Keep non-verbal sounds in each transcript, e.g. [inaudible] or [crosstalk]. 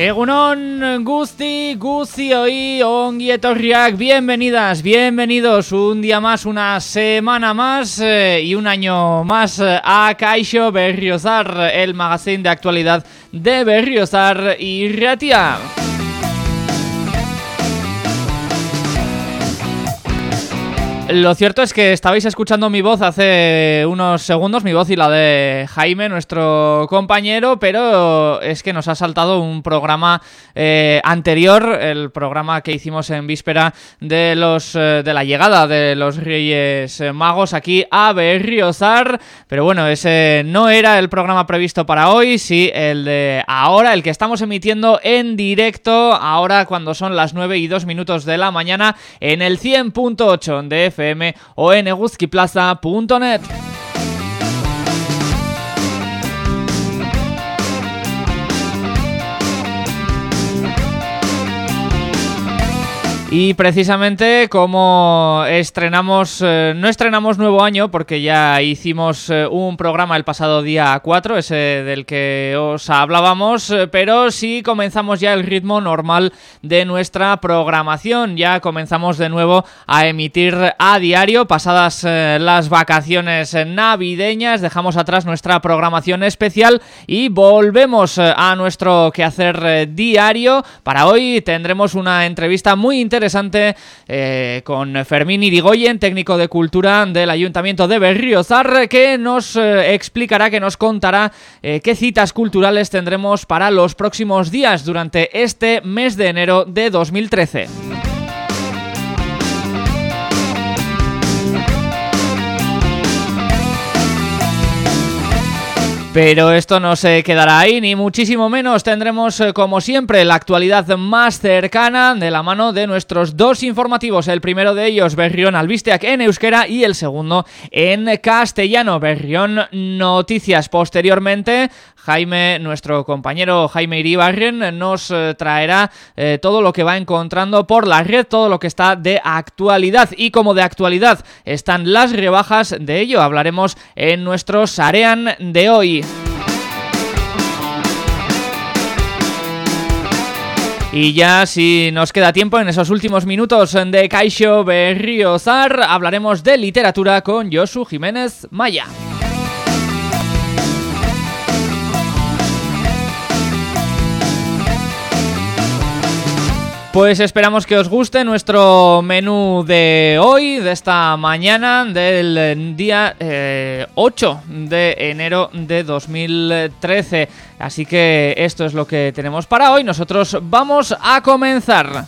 Egunon Gusti, Gusti hoy, ongi etorriak, bienvenidas, bienvenidos un día más, una semana más eh, y un año más a Caixo Berriozar, el magazine de actualidad de Berriozar y Ratia. Lo cierto es que estabais escuchando mi voz hace unos segundos, mi voz y la de Jaime, nuestro compañero, pero es que nos ha saltado un programa eh, anterior, el programa que hicimos en víspera de los eh, de la llegada de los Reyes Magos aquí a Berriozar, pero bueno, ese no era el programa previsto para hoy, sí el de ahora, el que estamos emitiendo en directo, ahora cuando son las 9 y 2 minutos de la mañana, en el 100.8 de FM o en eguzkiplaza.net. Y precisamente como estrenamos, eh, no estrenamos nuevo año porque ya hicimos eh, un programa el pasado día 4, ese del que os hablábamos, eh, pero sí comenzamos ya el ritmo normal de nuestra programación, ya comenzamos de nuevo a emitir a diario, pasadas las vacaciones navideñas, dejamos atrás nuestra programación especial y volvemos a nuestro quehacer diario. Para hoy tendremos una entrevista muy interesante interesante eh, con Fermín Irigoyen, técnico de cultura del Ayuntamiento de Berriozar, que nos eh, explicará, que nos contará eh, qué citas culturales tendremos para los próximos días durante este mes de enero de 2013. Pero esto no se quedará ahí, ni muchísimo menos. Tendremos, eh, como siempre, la actualidad más cercana de la mano de nuestros dos informativos. El primero de ellos, Berrión Albisteac en euskera y el segundo en castellano. Berrión Noticias. Posteriormente, Jaime, nuestro compañero Jaime Iribarren, nos eh, traerá eh, todo lo que va encontrando por la red, todo lo que está de actualidad. Y como de actualidad están las rebajas, de ello hablaremos en nuestro Sarean de hoy. Y ya si nos queda tiempo en esos últimos minutos de Caixo Berriozar hablaremos de literatura con Josu Jiménez Maya. Pues esperamos que os guste nuestro menú de hoy, de esta mañana, del día 8 eh, de enero de 2013. Así que esto es lo que tenemos para hoy. Nosotros vamos a comenzar.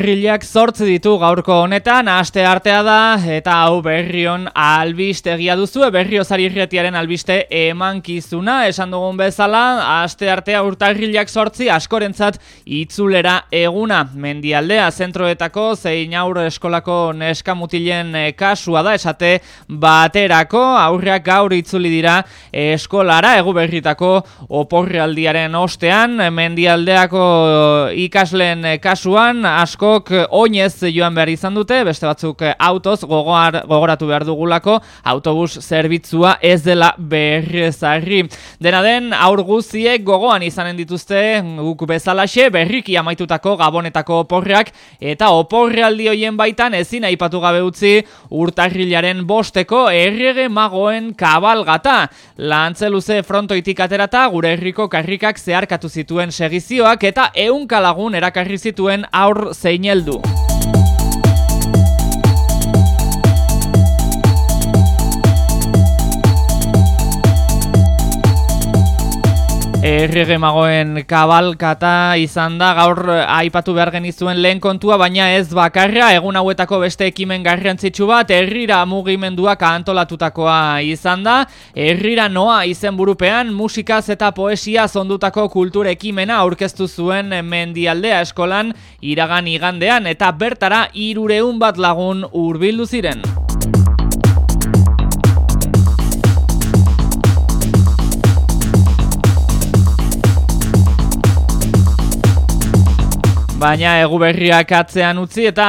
Urtarrilak zortzi ditu gaurko honetan, aste artea da, eta hau berrion albistegia duzu, berriozari irretiaren albiste emankizuna, esan dugun bezala, aste artea urtarrilak zortzi askorentzat itzulera eguna. Mendialdea zentroetako zein aur eskolako neskamutilen eh, kasua da, esate baterako, aurreak gaur itzuli dira eskolara, egu berritako oporrealdiaren ostean, mendialdeako ikasleen kasuan, askok eh, oinez joan behar izan dute, beste batzuk eh, autoz gogoar, gogoratu behar dugulako autobus zerbitzua ez dela berrezarri. Dena den, aur guziek gogoan izanen dituzte guk bezalaxe berriki amaitutako gabonetako oporreak eta oporrealdi hoien baitan ezin aipatu gabe utzi urtarrilaren bosteko errege magoen kabalgata. Lantzeluze frontoitik aterata gure herriko karrikak zeharkatu zituen segizioak eta eunkalagun erakarri zituen aur zein heldu. Errege magoen kabalkata izan da. Gaur eh, aipatu behar genizuen lehen kontua, baina ez bakarra, egun hauetako beste ekimen garrantzitsu bat, herrira mugimenduak antolatutakoa izan da, herrira noa izen burupean, musikaz eta poesia zondutako kultur ekimena aurkeztu zuen mendialdea eskolan iragan igandean, eta bertara irureun bat lagun urbildu ziren. Baina egu berriak atzean utzi eta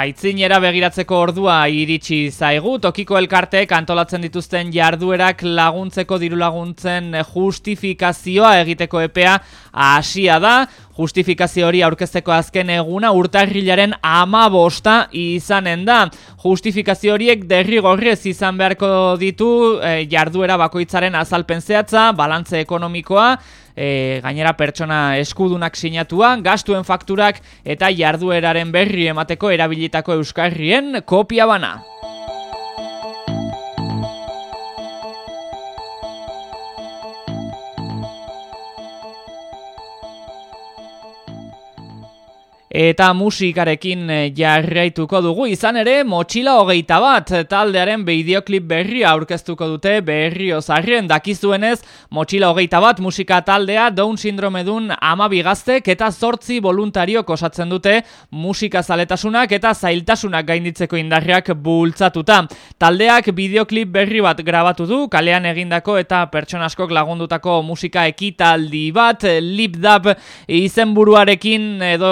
aitzinera begiratzeko ordua iritsi zaigu. Tokiko elkarteek antolatzen dituzten jarduerak laguntzeko diru laguntzen justifikazioa egiteko epea hasia da. Justifikazio hori aurkezteko azken eguna urtarrilaren ama bosta izanen da. Justifikazio horiek derrigorrez izan beharko ditu e, jarduera bakoitzaren azalpen zehatza, balantze ekonomikoa, e, gainera pertsona eskudunak sinatua, gastuen fakturak eta jardueraren berri emateko erabilitako euskarrien kopia bana. Eta musikarekin eh, jarraituko dugu izan ere motxila hogeita bat taldearen bideoklip berri aurkeztuko dute berri osarrien dakizuenez motxila hogeita bat musika taldea Down sindrome dun ama bigaztek eta zortzi voluntariok osatzen dute musika zaletasunak eta zailtasunak gainditzeko indarriak bultzatuta. Taldeak bideoklip berri bat grabatu du, kalean egindako eta pertsonaskok lagundutako musika ekitaldi bat, lipdab izenburuarekin edo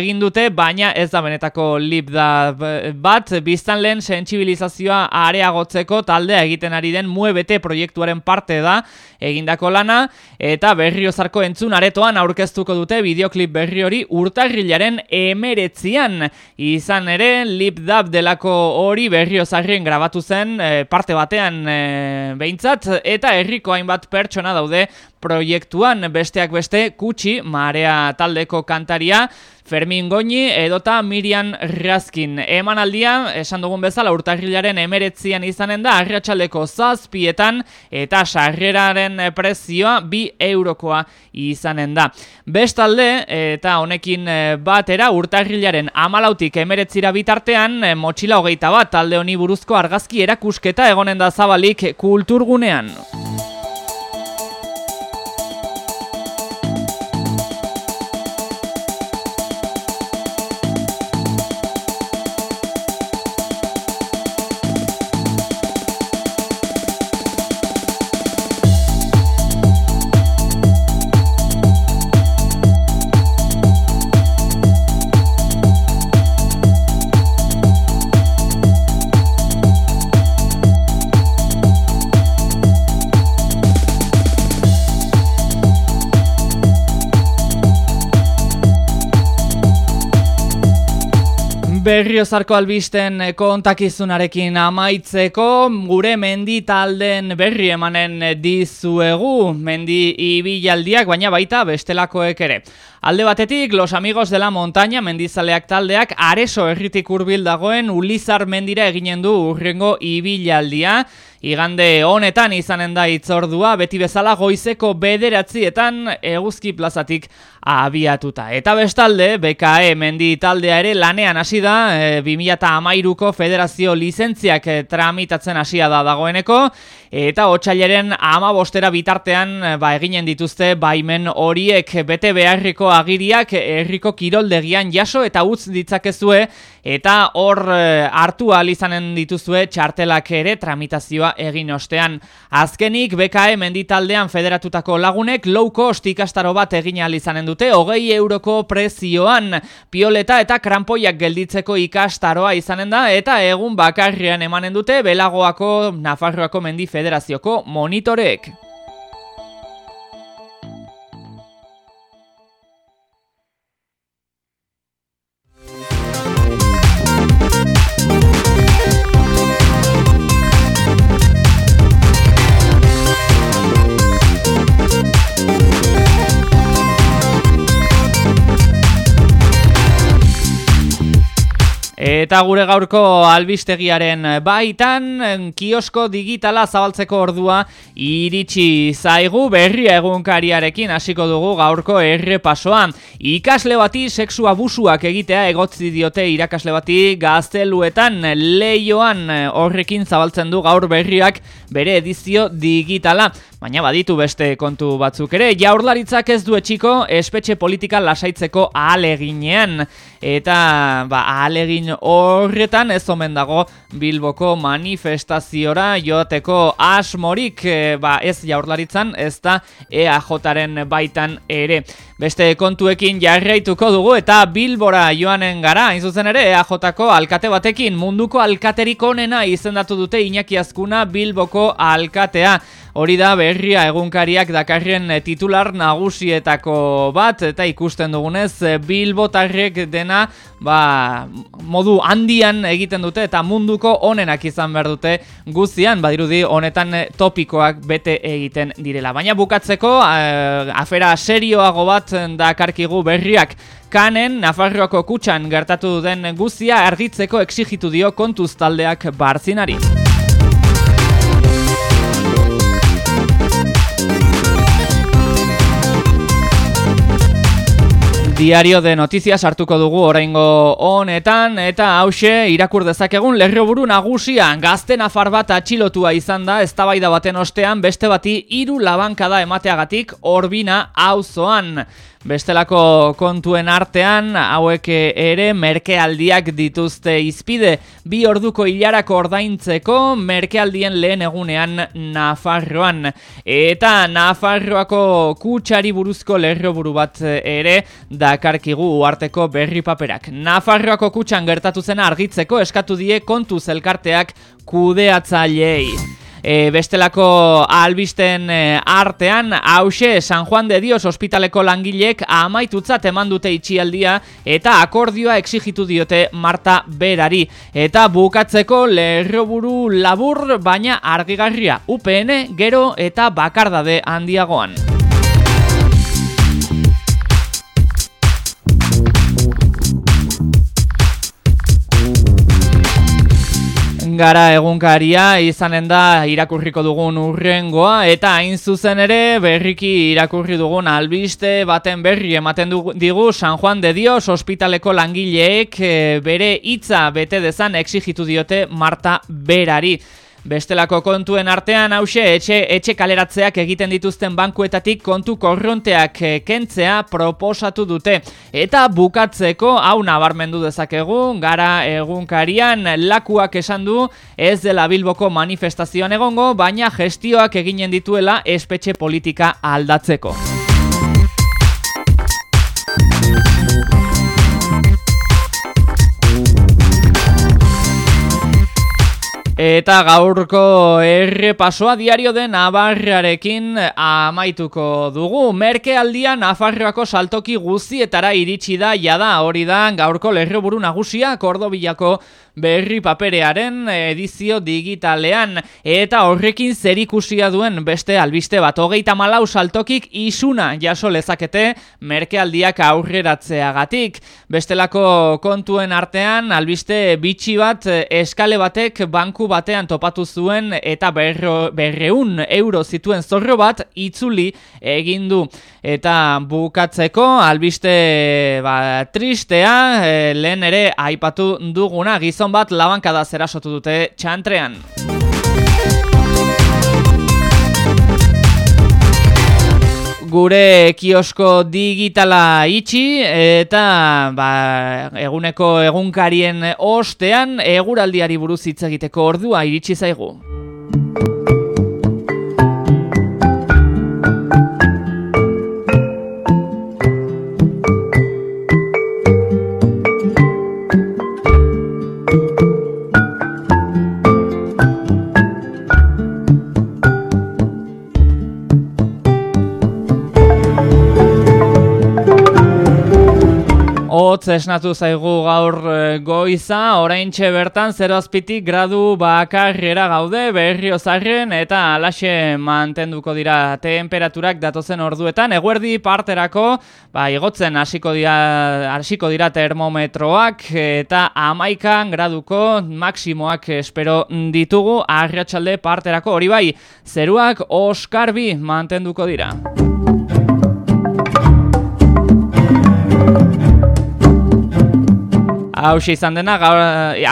egin dute, baina ez da benetako lip da bat, biztan lehen sentsibilizazioa areagotzeko taldea egiten ari den muebete proiektuaren parte da egindako lana, eta berriozarko entzun aretoan aurkeztuko dute bideoklip berri hori urtarrilaren emeretzian. Izan ere lip dab delako hori berriozarrien grabatu zen e, parte batean e, behintzat, eta herriko hainbat pertsona daude proiektuan besteak beste kutsi marea taldeko kantaria Fermin Goñi edota Miriam Raskin. Eman aldia, esan dugun bezala urtarrilaren emeretzian izanen da, arratsaldeko zazpietan eta sarreraren prezioa bi eurokoa izanen da. Bestalde, eta honekin batera, urtarrilaren amalautik emeretzira bitartean, motxila hogeita bat talde honi buruzko argazki erakusketa egonen da zabalik kulturgunean. Berriozarko albisten kontakizunarekin amaitzeko gure mendi talden berri emanen dizuegu mendi ibilaldiak baina baita bestelakoek ere. Alde batetik, Los Amigos de la Montaña mendizaleak taldeak areso erritik urbil dagoen Ulizar mendira eginen du urrengo ibilaldia. Igande honetan izanen da itzordua, beti bezala goizeko bederatzietan eguzki plazatik abiatuta. Eta bestalde, BKE mendi taldea ere lanean hasi da, e, 2008ko federazio lizentziak e, tramitatzen hasia da dagoeneko, eta otxaileren ama bostera bitartean e, ba, eginen dituzte baimen horiek bete beharriko agiriak herriko kiroldegian jaso eta utz ditzakezue eta hor eh, hartu ahal izanen dituzue txartelak ere tramitazioa egin ostean. Azkenik BKE menditaldean federatutako lagunek low cost ikastaro bat egin ahal izanen dute hogei euroko prezioan pioleta eta krampoiak gelditzeko ikastaroa izanen da eta egun bakarrian emanen dute belagoako Nafarroako mendi federazioko monitorek. Eta gure gaurko albistegiaren baitan, kiosko digitala zabaltzeko ordua iritsi zaigu berria egunkariarekin hasiko dugu gaurko errepasoan. Ikasle bati sexu abusuak egitea egotzi diote irakasle bati gazteluetan leioan horrekin zabaltzen du gaur berriak bere edizio digitala. Baina baditu beste kontu batzuk ere, jaurlaritzak ez du etxiko espetxe politika lasaitzeko ahaleginean. Eta ba, ahalegin horretan ez omen dago Bilboko manifestaziora joateko asmorik e, ba, ez jaurlaritzan ez da EAJaren baitan ere. Beste kontuekin jarraituko dugu eta Bilbora joanen gara, hain zuzen ere EAJko alkate batekin munduko alkaterik onena izendatu dute Iñaki Azkuna Bilboko alkatea. Hori da berria egunkariak dakarren titular nagusietako bat eta ikusten dugunez Bilbotarrek dena ba, modu handian egiten dute eta munduko onenak izan behar dute guztian badirudi honetan topikoak bete egiten direla. Baina bukatzeko afera serioago bat dakarkigu berriak Kanen, Nafarroako kutxan gertatu den guztia argitzeko exigitu dio kontuz taldeak barzinari. Diario de Noticias hartuko dugu oraingo honetan eta hause irakur dezakegun lerroburu nagusia gazte nafar bat atxilotua izan da eztabaida baten ostean beste bati hiru labankada emateagatik Orbina auzoan. Bestelako kontuen artean, hauek ere merkealdiak dituzte izpide, bi orduko hilarako ordaintzeko merkealdien lehen egunean Nafarroan. Eta Nafarroako kutsari buruzko lerro buru bat ere dakarkigu uarteko berri paperak. Nafarroako kutsan gertatu zena argitzeko eskatu die kontu zelkarteak kudeatzaileei. E, bestelako albisten e, artean, hause San Juan de Dios ospitaleko langilek amaitutzat eman dute itxialdia eta akordioa exigitu diote Marta Berari. Eta bukatzeko lerroburu labur baina argigarria UPN gero eta bakardade handiagoan. Gara egunkaria izanen da irakurriko dugun urrengoa eta hain zuzen ere berriki irakurri dugun albiste baten berri ematen digu San Juan de Dios ospitaleko langileek eh, bere hitza bete dezan exigitu diote Marta Berari. Bestelako kontuen artean hause etxe, etxe kaleratzeak egiten dituzten bankuetatik kontu korronteak eh, kentzea proposatu dute. Eta bukatzeko hau nabarmendu dezakegu, gara egunkarian lakuak esan du ez dela bilboko manifestazioan egongo, baina gestioak eginen dituela espetxe politika aldatzeko. Eta gaurko errepasoa diario den Navarrarekin amaituko dugu. Merke aldian Nafarroako saltoki guztietara iritsi da jada hori da gaurko lerroburu nagusia Kordobillako berri paperearen edizio digitalean eta horrekin zerikusia duen beste albiste bat hogeita malau saltokik isuna jaso lezakete merkealdiak aurreratzeagatik. Bestelako kontuen artean albiste bitxi bat eskale batek banku batean topatu zuen eta berro, berreun euro zituen zorro bat itzuli egin du. Eta bukatzeko albiste ba, tristea e, lehen ere aipatu duguna gizon bat labankada zerasotu dute txantrean. Gure kiosko digitala itxi eta ba, eguneko egunkarien ostean eguraldiari buruz hitz egiteko ordua iritsi zaigu. Hotz esnatu zaigu gaur e, goiza, orain bertan 0 azpitik gradu bakarrera gaude berriozarren eta alaxe mantenduko dira temperaturak datozen orduetan. Eguerdi parterako, ba, igotzen hasiko dira, hasiko dira termometroak eta amaikan graduko maksimoak espero ditugu arratsalde parterako hori bai, zeruak oskarbi mantenduko dira. Hau izan dena,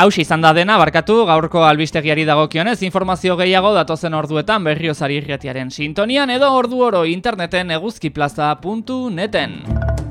hau izan da dena, barkatu, gaurko albistegiari dagokionez, informazio gehiago datozen orduetan berriozari irretiaren sintonian edo ordu oro interneten eguzkiplaza.neten.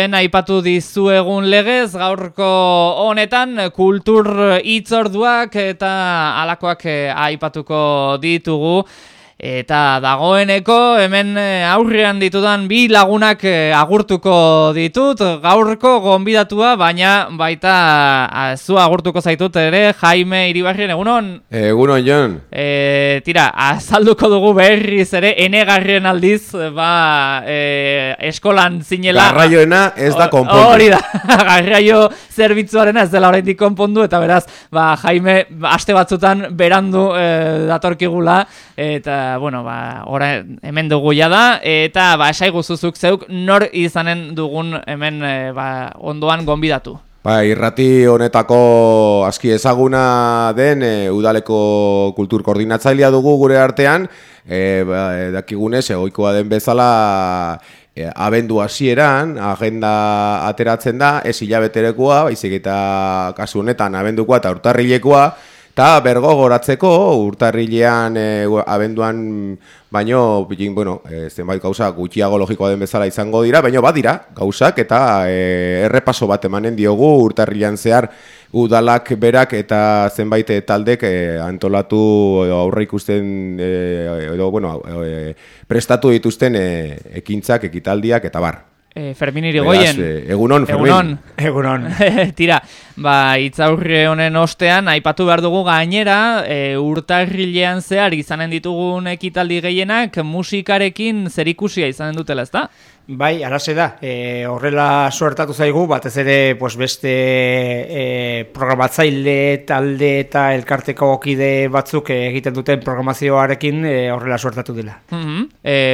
lehen aipatu dizu egun legez, gaurko honetan kultur hitzorduak eta alakoak eh, aipatuko ditugu. Eta dagoeneko hemen eh, aurrean ditudan bi lagunak eh, agurtuko ditut. Gaurko gonbidatua baina baita zu agurtuko zaitut ere Jaime Iribarrien egunon? Egunon Jon. E, Tira, azalduko dugu berriz ere enegarrien aldiz ba, e, eskolan zinela. Garraioena ez da konpondu Hori da, [laughs] garraio zerbitzuaren ez dela oraindik konpondu eta beraz, ba, Jaime aste batzutan berandu e, datorkigula eta bueno, ba, ora hemen dugu ja da eta ba esaigu zuzuk zeuk nor izanen dugun hemen e, ba, ondoan gonbidatu. Ba, irrati honetako aski ezaguna den e, udaleko kultur koordinatzailea dugu gure artean, e, ba, dakigunez, egoikoa den bezala abendu hasieran agenda ateratzen da, ez hilabeterekoa, baizik eta kasu honetan abendukoa eta urtarrilekoa, eta bergo goratzeko urtarrilean e, abenduan baino, bueno, e, zenbait gauza gutxiago logikoa den bezala izango dira, baino badira gauzak eta e, errepaso bat emanen diogu urtarrilean zehar udalak berak eta zenbait taldek e, antolatu aurre ikusten edo, bueno, e, prestatu dituzten e, ekintzak, ekitaldiak eta bar. E, Fermin irigoien. Eh, egunon, Fermin. Egunon. [laughs] [laughs] Tira, ba, itzaurre honen ostean, aipatu behar dugu gainera, e, urtarrilean zehar izanen ditugun ekitaldi gehienak, musikarekin zerikusia izanen dutela, ezta? Bai, arase da, e, horrela suertatu zaigu, batez ere pues beste e, programatzaile, talde eta elkarteko okide batzuk egiten duten programazioarekin e, horrela suertatu dela. Mm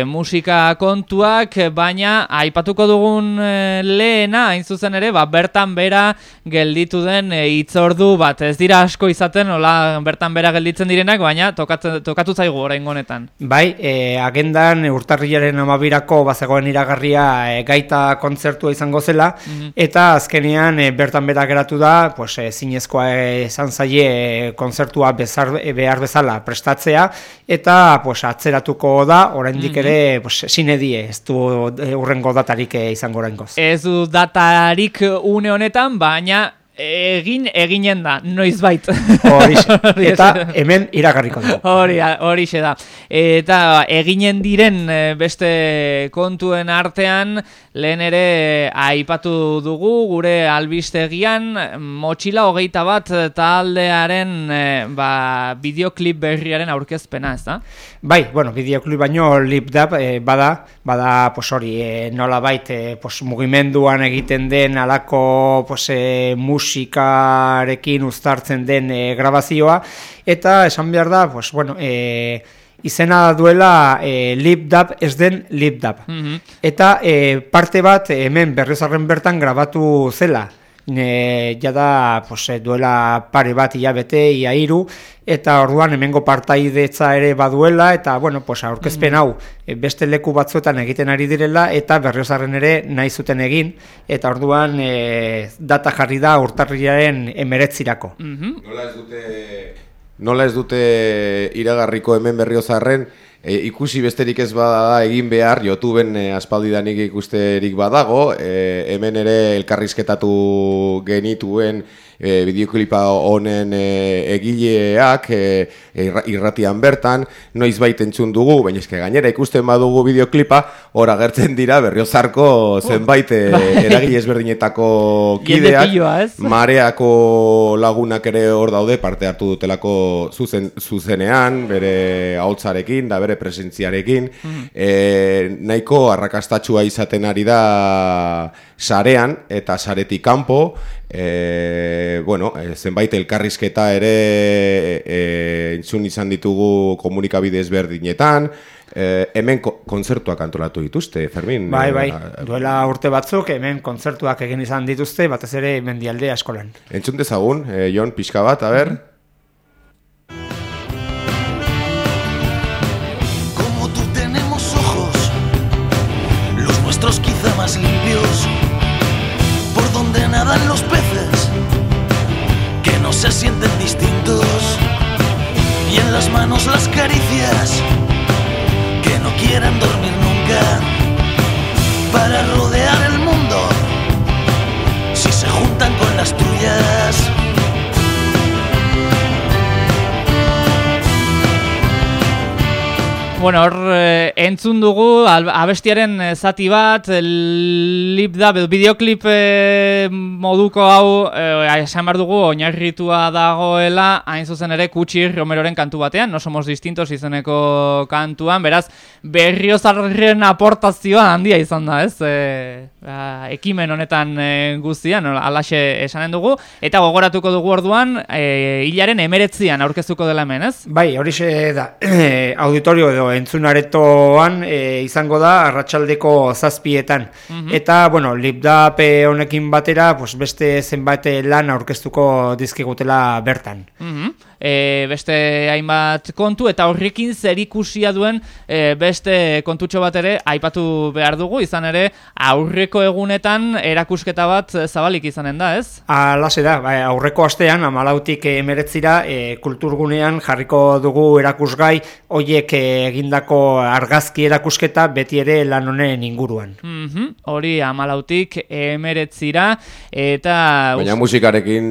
musika kontuak, baina aipatuko dugun e, lehena, hain zuzen ere, ba, bertan bera gelditu den e, itzordu bat, ez dira asko izaten, hola, bertan bera gelditzen direnak, baina tokatu, tokatu zaigu orain honetan. Bai, e, agendan urtarriaren amabirako bazegoen iragarri e, gaita kontzertua izango zela mhm. eta azkenean e, bertan berak geratu da pues e, zinezkoa izan zaie kontzertua bezar, behar bezala prestatzea eta pues atzeratuko da oraindik mm -hmm. ere pues sinedie ez du urrengo datarik izango oraingoz ez du datarik une honetan baina egin eginen da, noiz bait. [laughs] eta hemen iragarriko dugu. Hori, hori da. Eta eginen diren eh, beste kontuen artean, lehen ere aipatu dugu, gure albistegian, motxila hogeita bat taldearen eh, ba, bideoklip berriaren aurkezpena, ez da? Bai, bueno, bideoklip baino lip da, eh, bada, bada, pos hori, nola bait, pos, mugimenduan egiten den alako pos, mus musikarekin uztartzen den e, grabazioa eta esan behar da, pues, bueno, e, izena duela e, lip dub ez den lip dub. Mhm. Eta e, parte bat hemen berrizarren bertan grabatu zela ne, jada pues, eh, duela pare bat hilabete ia hiru eta orduan hemengo partaidetza ere baduela eta bueno pues aurkezpen mm. hau eh, beste leku batzuetan egiten ari direla eta berriozarren ere nahi zuten egin eta orduan e, data jarri da urtarriaren 19 mm Nola ez dute Nola ez dute iragarriko hemen berriozarren e, ikusi besterik ez bada egin behar, YouTubeen e, aspaldidanik ikusterik badago, e, hemen ere elkarrizketatu genituen e, bideoklipa honen e, egileak e, irratian bertan, noiz entzun dugu, baina eske gainera ikusten badugu bideoklipa, hor agertzen dira berriozarko zenbait e, [laughs] eragile ezberdinetako kideak, mareako lagunak ere hor daude parte hartu dutelako zuzen, zuzenean, bere hautzarekin, da bere presentziarekin, mm. e, nahiko arrakastatxua izaten ari da sarean eta saretik kanpo e, bueno, e, zenbait elkarrizketa ere e, entzun izan ditugu komunikabide ezberdinetan e, hemen ko kontzertuak antolatu dituzte, Fermin? Bai, bai, duela urte batzuk hemen kontzertuak egin izan dituzte batez ere mendialdea eskolan Entzun dezagun, e, Jon, pixka bat, a ber? Como se sienten distintos, y en las manos las caricias, que no quieran dormir Bueno, hor eh, entzun dugu abestiaren eh, zati bat lip da bideoklip eh, moduko hau esan bar dugu oinarritua dagoela hain zuzen ere kutsi Romeroren kantu batean no somos distintos izeneko kantuan. Beraz berriozarren aportazioa handia izan da ez? E, ba, ekimen honetan e, guztian, alaxe esanen dugu, eta gogoratuko dugu orduan, e, hilaren emeretzian aurkeztuko dela hemen, ez? Bai, hori da, e, [clears throat] auditorio edo entzunaretoan e, izango da, arratsaldeko zazpietan. Mhm. Eta, bueno, lipdap honekin batera, pues, beste zenbait lan aurkeztuko dizkigutela bertan. Mm e, beste hainbat kontu eta horrekin zer ikusia duen e, beste kontutxo bat ere aipatu behar dugu izan ere aurreko egunetan erakusketa bat zabalik izanen da, ez? Ala da, bai, aurreko astean amalautik emeretzira e, kulturgunean jarriko dugu erakusgai hoiek egindako argazki erakusketa beti ere lan honen inguruan. Mm Hori amalautik emeretzira eta... Baina musikarekin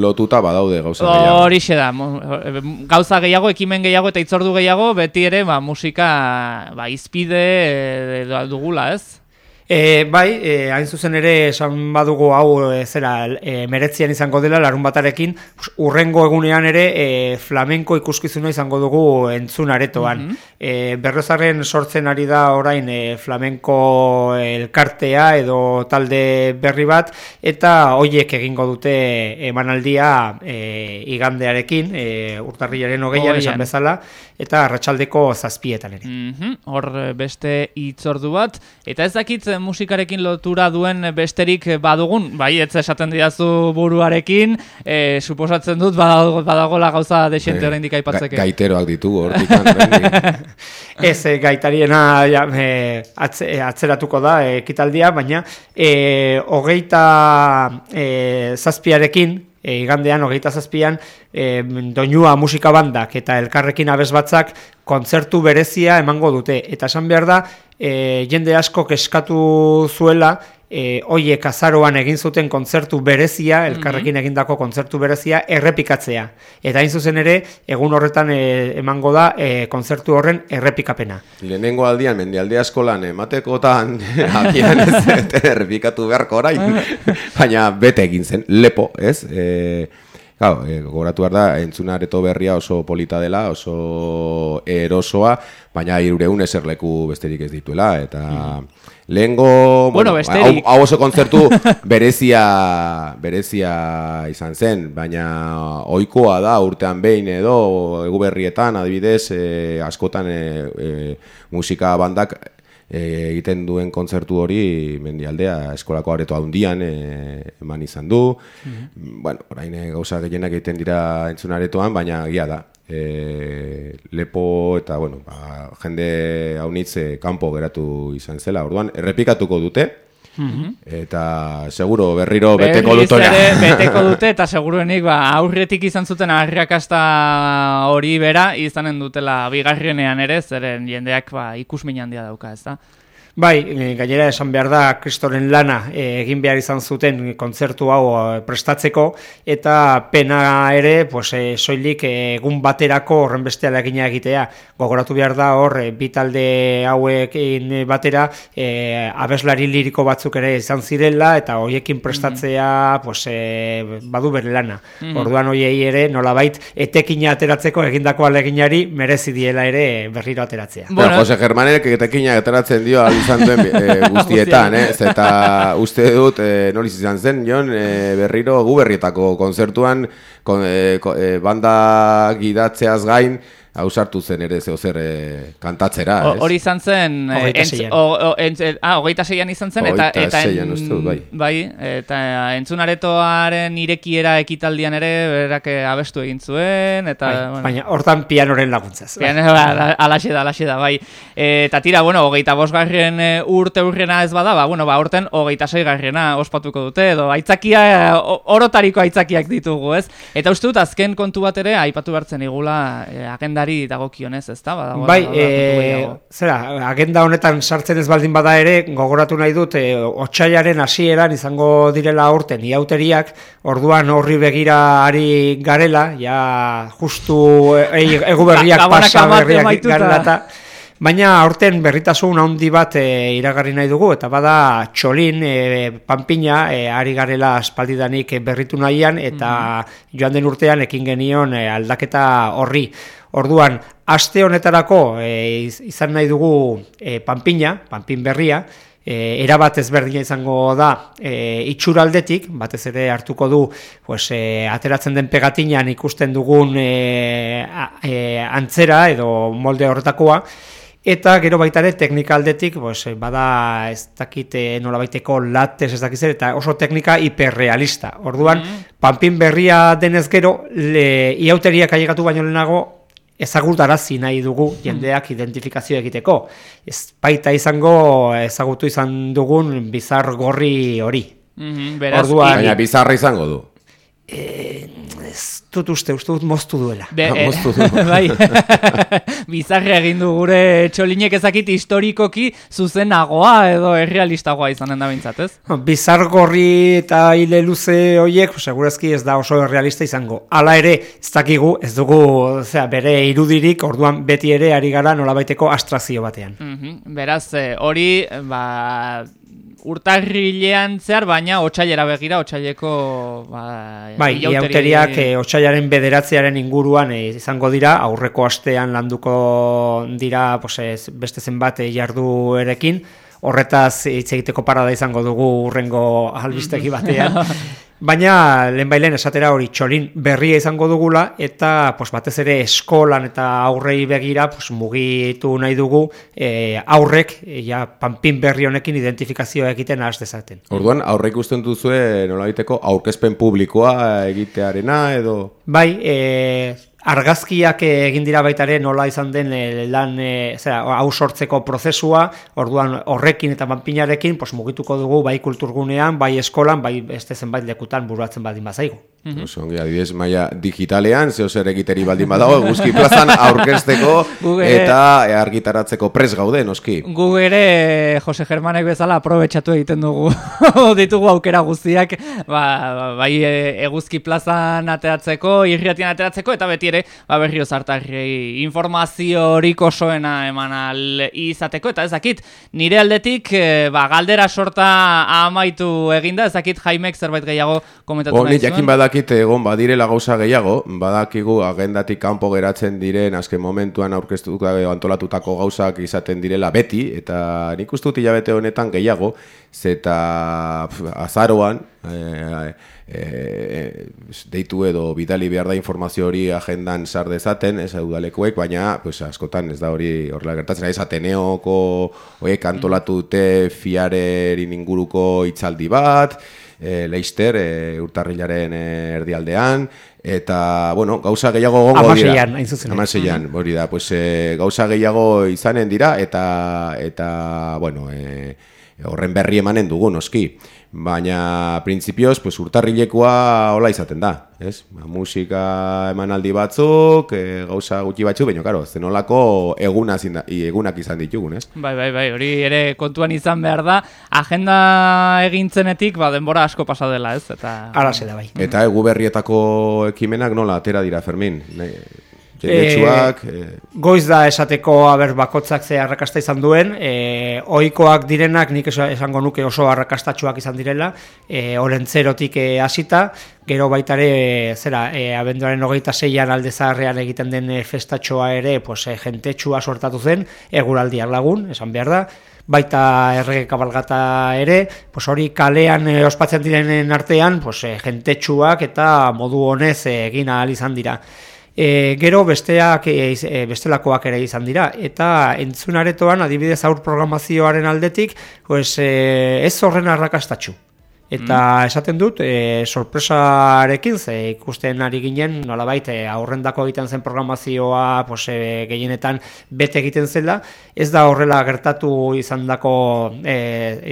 lotuta badaude gauza Hori da, Eh, gauza gehiago, ekimen gehiago eta itzordu gehiago, beti ere ba, musika ba, izpide e, dugula, ez? E, bai, e, hain zuzen ere esan badugu hau e, zera e, meretzian izango dela larun batarekin, urrengo egunean ere e, flamenko ikuskizuna izango dugu entzun aretoan. Mm berrozarren sortzen ari da orain e, flamenko elkartea edo talde berri bat, eta hoiek egingo dute emanaldia e, igandearekin, e, urtarriaren hogeian esan bezala, eta arratsaldeko zazpietan ere. Mm Hor beste itzordu bat, eta ez dakit musikarekin lotura duen besterik badugun, bai, ez esaten diazu buruarekin, e, suposatzen dut badago, badagola gauza desente e, oraindik aipatzeke. Ga, gaiteroak ditu hortik. [laughs] ez, e, gaitariena ja, e, atzeratuko da ekitaldia, baina e, hogeita e, zazpiarekin, e, igandean, hogeita zazpian, e, doinua musika bandak eta elkarrekin abez batzak kontzertu berezia emango dute. Eta esan behar da, e, jende asko keskatu zuela, e, oiek azaroan egin zuten kontzertu berezia, elkarrekin mhm. egindako kontzertu berezia, errepikatzea. Eta hain zuzen ere, egun horretan e, emango da e, kontzertu horren errepikapena. Lehenengo aldian, mendialde asko lan, ematekotan, [laughs] agian ez [laughs] errepikatu beharko orain, baina bete egin zen, lepo, ez? E, Gau, e, gogoratu behar da, entzunareto berria oso polita dela, oso erosoa, baina irureun eserleku besterik ez dituela, eta mm. lehengo... Bueno, bueno hau, oso kontzertu [laughs] berezia, berezia izan zen, baina ohikoa da urtean behin edo, egu berrietan, adibidez, e, askotan e, musika bandak e, egiten duen kontzertu hori mendialdea eskolako areto handian e, eman izan du. Mm Bueno, orain e, gauza gehienak egiten dira entzun aretoan, baina gia da. E, lepo eta bueno, ba, jende haunitze kanpo geratu izan zela. Orduan, errepikatuko dute, Eta seguro berriro beteko dutona. [laughs] beteko [laughs] dute eta seguruenik ba, aurretik izan zuten arrakasta hori bera izanen dutela bigarrenean ere, zeren jendeak ba, ikusmin handia dauka, ez da? Bai, e, gainera esan behar da kristoren lana e, egin behar izan zuten kontzertu hau e, prestatzeko eta pena ere pues, soilik egun baterako horren beste alegina egitea. Gogoratu behar da hor bitalde hauekin batera e, abeslari liriko batzuk ere izan zirela eta hoiekin prestatzea mm pues, e, badu bere lana. Mm Orduan hoiei ere nolabait etekina ateratzeko egindako aleginari merezi diela ere berriro ateratzea. Bueno, Jose Germanek etekina ateratzen dio izan duen e, [laughs] guztietan, eh? Eta uste dut, e, noliz izan zen, Jon, e, berriro gu berrietako konzertuan, kon, e, banda gidatzeaz gain, hau sartu zen ere zeo zer e, kantatzera, ez? Hori izan zen... Ah, hogeita zeian izan zen, eta... eta zeian, uste bai. Bai, eta entzunaretoaren irekiera ekitaldian ere, berak eh, abestu egin zuen, eta... Bai, bueno. Baina, hortan pianoren laguntzaz. Piano, [laughs] ba, alaxe da, alaxe da, bai. Eta tira, bueno, hogeita bosgarren urte urrena ez bada, ba, bueno, ba, horten hogeita zeigarrena ospatuko dute, edo aitzakia, orotariko aitzakiak ditugu, ez? Eta uste dut, azken kontu bat ere, aipatu bertzen igula, agendari agendari dagokionez, ez da? Badago, bai, e, zera, agenda honetan sartzen ez baldin bada ere, gogoratu nahi dut, e, otxailaren hasieran izango direla aurten iauteriak, orduan horri begira ari garela, ja justu e, egu berriak [laughs] pasa berriak garela Baina aurten berritasun handi bat e, iragarri nahi dugu, eta bada txolin, e, panpina, e, ari garela aspaldidanik berritu nahian, eta mm joan den urtean ekin genion e, aldaketa horri. Orduan, aste honetarako e, izan nahi dugu e, panpina, panpin berria, e, erabat ezberdina izango da e, itxuraldetik, batez ere hartuko du pues, e, ateratzen den pegatinan ikusten dugun e, e, antzera edo molde horretakoa, Eta gero baita ere teknika aldetik, pues, bada ez dakite nola baiteko latez ez dakiz eta oso teknika hiperrealista. Orduan, mm panpin berria denez gero, le, iauteriak ailegatu baino lehenago, ezagutarazi nahi dugu jendeak identifikazio egiteko. Ez baita izango ezagutu izan dugun bizar gorri hori. Mm -hmm, beraz, Orduan, baina bizarra izango du. E, ez dut uste, uste dut moztu duela. Be, ah, moztu du. [laughs] bai, [laughs] bizarre egin du gure txolinek ezakit historikoki zuzenagoa edo errealistagoa izanen da bintzat, ez? Bizar gorri eta hile luze horiek, segurazki ez da oso realista izango. Hala ere, ez dakigu, ez dugu zera, bere irudirik, orduan beti ere ari gara nolabaiteko astrazio batean. Mm Beraz, eh, hori, ba, urtarrilean zehar, baina otxailera begira, otxaileko... Ba, bai, iauteriak e, otxailaren bederatzearen inguruan e, izango dira, aurreko astean landuko dira pues, ez, beste zenbat jardu erekin, horretaz hitz egiteko parada izango dugu urrengo albistegi [laughs] batean. Baina lehen esatera hori txolin berria izango dugula eta pues, batez ere eskolan eta aurrei begira pues, mugitu nahi dugu e, aurrek e, ja, panpin berri honekin identifikazioa egiten ahaz dezaten. Orduan aurreik usten duzue nola egiteko aurkezpen publikoa egitearena edo? Bai, e, argazkiak egin dira baita ere nola izan den eh, lan e, zera, hau sortzeko prozesua, orduan horrekin eta manpinarekin pos, mugituko dugu bai kulturgunean, bai eskolan, bai beste zenbait lekutan buruatzen badin bazaigu. Mm -hmm. Oso, adibidez, maia digitalean, zeo zer egiteri baldin badago, guzki plazan aurkezteko eta argitaratzeko pres gaude, noski. Gu ere, Jose Germanek bezala, aprobetsatu egiten dugu, [laughs] ditugu aukera guztiak, ba, bai e, eguzki plazan ateatzeko, irriatian ateatzeko, eta beti ere, ba, berrio zartarri informazio horik osoena eman izateko, eta ezakit, nire aldetik, e, ba, galdera sorta amaitu eginda, ezakit Jaimek zerbait gehiago komentatu nahi zuen badakit egon badirela gauza gehiago, badakigu agendatik kanpo geratzen diren azken momentuan aurkeztu antolatutako gauzak izaten direla beti, eta nik uste dut hilabete honetan gehiago, zeta azaroan, e, e, deitu edo bidali behar da informazio hori agendan sar dezaten, ez udalekuek, baina pues, askotan ez da hori horrela gertatzen, ez Ateneoko oiek antolatu dute fiarerin inguruko itzaldi bat, e, Leister e, urtarrilaren e, erdialdean eta bueno, gauza gehiago gongo dira. Amaseian, hain zuzen. Amaseian, hori da, pues, e, gauza gehiago izanen dira eta, eta bueno, e, horren berri emanen dugu, noski baina printzipioz pues urtarrilekoa hola izaten da, ez? Ba, musika emanaldi batzuk, e, gauza gutxi batzuk, baina claro, zenolako eguna zinda, egunak izan ditugun, ez? Bai, bai, bai, hori ere kontuan izan behar da, agenda egintzenetik, ba, denbora asko pasa dela, ez? Eta Ara da bai. Eta egu berrietako ekimenak nola atera dira Fermin? Ne, Jendetsuak... E, goiz da esateko aber bakotzak ze arrakasta izan duen, e, oikoak direnak nik esango nuke oso arrakastatxuak izan direla, e, orentzerotik e, hasita, gero baitare zera, e, abenduaren hogeita zeian alde zaharrean egiten den festatxoa ere, pues, e, jentetxua sortatu zen, eguraldiak lagun, esan behar da, baita errege kabalgata ere, pues hori kalean e, ospatzen direnen artean, pues, e, jentetxuak eta modu honez egin ahal izan dira. E, gero besteak e, e, bestelakoak ere izan dira. Eta entzunaretoan adibidez aur programazioaren aldetik pues, e, ez horren arrakastatxu Eta mm. esaten dut, e, sorpresarekin, ze ikusten ari ginen, nolabait, e, aurrendako egiten zen programazioa pues, e, gehienetan bete egiten zela, ez da horrela gertatu izan dako e,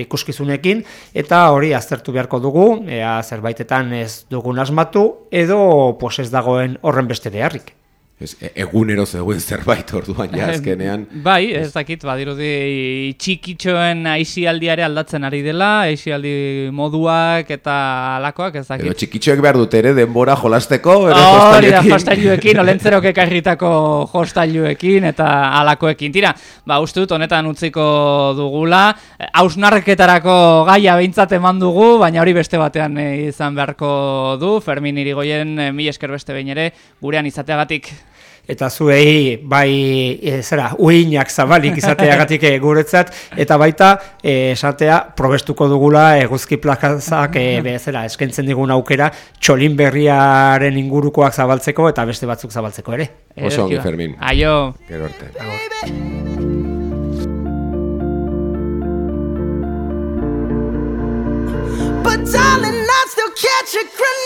ikuskizunekin, eta hori aztertu beharko dugu, ea zerbaitetan ez dugun asmatu, edo pues, ez dagoen horren beste beharrik. Ez, e, egunero zegoen zerbait orduan ja azkenean. Bai, ez dakit, badirudi txikitxoen aizialdiare aldatzen ari dela, aizialdi moduak eta alakoak, ez dakit. Edo txikitxoek behar dut ere denbora jolasteko, ere oh, hostailuekin, olentzerok ekarritako hostailuekin eta alakoekin. Tira, ba, uste dut, honetan utziko dugula, hausnarketarako gaia behintzat eman dugu, baina hori beste batean izan beharko du, Fermin irigoien, mi esker beste behin ere, gurean izateagatik. Eta zuei bai e, zera uinak zabalik izateagatik e, guretzat eta baita e, esatea probestuko dugula eguzki plakazak e, bezera eskentzen digun aukera txolin berriaren ingurukoak zabaltzeko eta beste batzuk zabaltzeko ere. Oso ongi Fermin. Aio. Gero arte. But darling, I still catch a grenade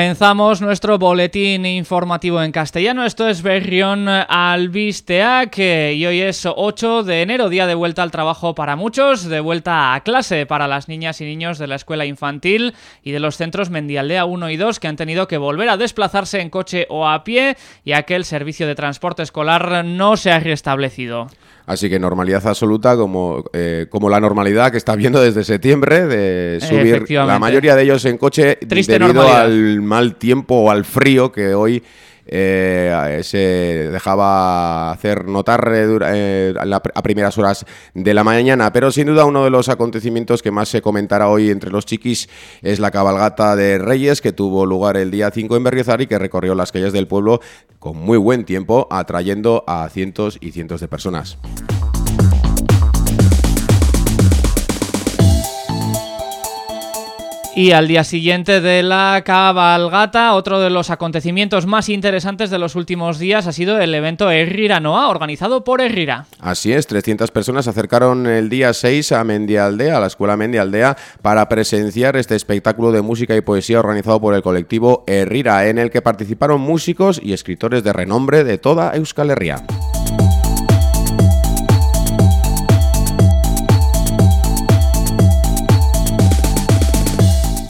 Comenzamos nuestro boletín informativo en castellano. Esto es Berrión Albisteac eh, y hoy es 8 de enero, día de vuelta al trabajo para muchos, de vuelta a clase para las niñas y niños de la escuela infantil y de los centros Mendialdea 1 y 2 que han tenido que volver a desplazarse en coche o a pie ya que el servicio de transporte escolar no se ha restablecido. Así que normalidad absoluta como, eh, como la normalidad que está viendo desde septiembre de subir la mayoría de ellos en coche Triste debido normalidad. al mal tiempo o al frío que hoy eh, se dejaba hacer notar eh, eh, a primeras horas de la mañana. Pero sin duda uno de los acontecimientos que más se comentará hoy entre los chiquis es la cabalgata de Reyes que tuvo lugar el día 5 en Berriozar y que recorrió las calles del pueblo con muy buen tiempo, atrayendo a cientos y cientos de personas. Y al día siguiente de la cabalgata, otro de los acontecimientos más interesantes de los últimos días ha sido el evento Herrira Noa, organizado por Herrira. Así es, 300 personas se acercaron el día 6 a Mendialdea, a la escuela Mendialdea, para presenciar este espectáculo de música y poesía organizado por el colectivo Herrira, en el que participaron músicos y escritores de renombre de toda Euskal Herria.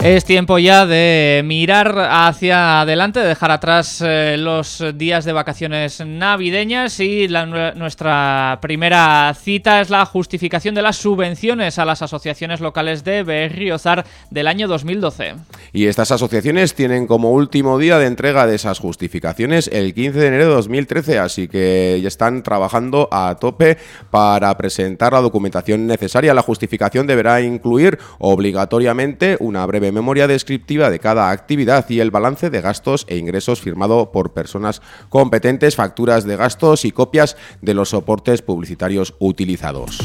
Es tiempo ya de mirar hacia adelante, de dejar atrás eh, los días de vacaciones navideñas y la- nue- nuestra primera cita es la justificación de las subvenciones a las asociaciones locales de Berriozar del año 2012. Y estas asociaciones tienen como último día de entrega de esas justificaciones el 15 de enero de 2013, así que ya están trabajando a tope para presentar la documentación necesaria. La justificación deberá incluir obligatoriamente una breve memoria descriptiva de cada actividad y el balance de gastos e ingresos firmado por personas competentes, facturas de gastos y copias de los soportes publicitarios utilizados.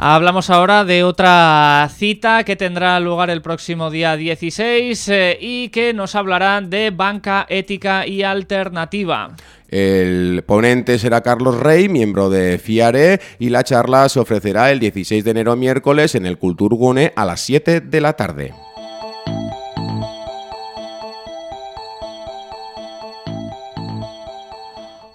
Hablamos ahora de otra cita que tendrá lugar el próximo día 16 eh, y que nos hablará de banca ética y alternativa. El ponente será Carlos Rey, miembro de FIARE, y la charla se ofrecerá el 16 de enero miércoles en el Kulturgune a las 7 de la tarde.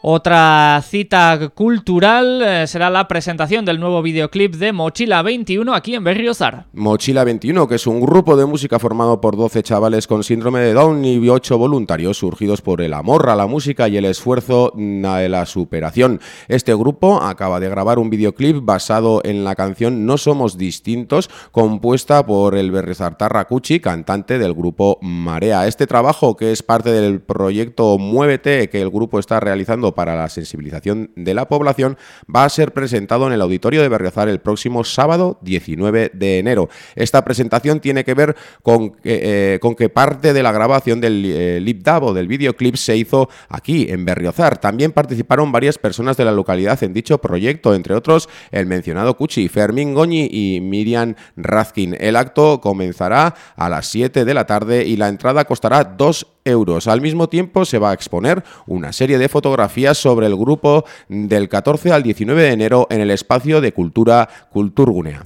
Otra cita cultural eh, será la presentación del nuevo videoclip de Mochila 21 aquí en Berriozar. Mochila 21, que es un grupo de música formado por 12 chavales con síndrome de Down y 8 voluntarios surgidos por el amor a la música y el esfuerzo mm, de la superación. Este grupo acaba de grabar un videoclip basado en la canción No Somos Distintos, compuesta por el Berrizartarra Cuchi, cantante del grupo Marea. Este trabajo, que es parte del proyecto Muévete que el grupo está realizando para la sensibilización de la población, va a ser presentado en el auditorio de Berriozar el próximo sábado 19 de enero. Esta presentación tiene que ver con eh, con que parte de la grabación del eh, o del videoclip se hizo aquí, en Berriozar. También participaron varias personas de la localidad en dicho proyecto, entre otros el mencionado Cuchi, Fermín Goñi y Miriam Razkin. El acto comenzará a las 7 de la tarde y la entrada costará 2 euros. Al mismo tiempo se va a exponer una serie de fotografías sobre el grupo del 14 al 19 de enero en el espacio de cultura Culturgunea.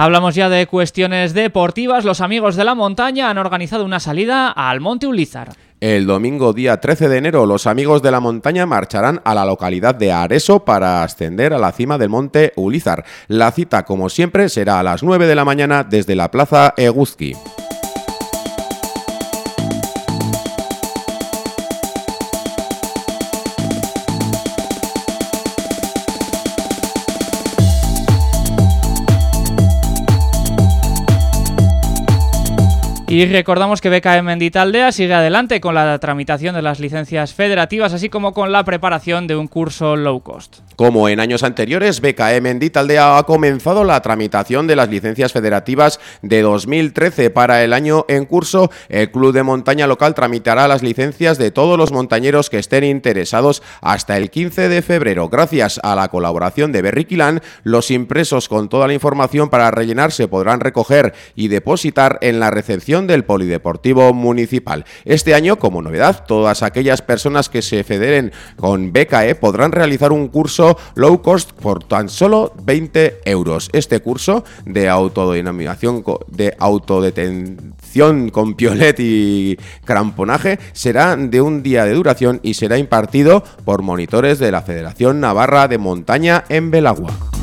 Hablamos ya de cuestiones deportivas. Los amigos de la montaña han organizado una salida al Monte Ulizar. El domingo día 13 de enero los amigos de la montaña marcharán a la localidad de Areso para ascender a la cima del monte Ulizar. La cita, como siempre, será a las 9 de la mañana desde la plaza Eguzki. Y recordamos que BKM Menditaldea sigue adelante con la tramitación de las licencias federativas, así como con la preparación de un curso low cost. Como en años anteriores, BKM Menditaldea ha comenzado la tramitación de las licencias federativas de 2013. Para el año en curso, el Club de Montaña Local tramitará las licencias de todos los montañeros que estén interesados hasta el 15 de febrero. Gracias a la colaboración de Berriquilán, los impresos con toda la información para rellenar se podrán recoger y depositar en la recepción del Polideportivo Municipal. Este año, como novedad, todas aquellas personas que se federen con BKE podrán realizar un curso low cost por tan solo 20 euros. Este curso de autodenominación de autodetención con piolet y cramponaje será de un día de duración y será impartido por monitores de la Federación Navarra de Montaña en Belagua.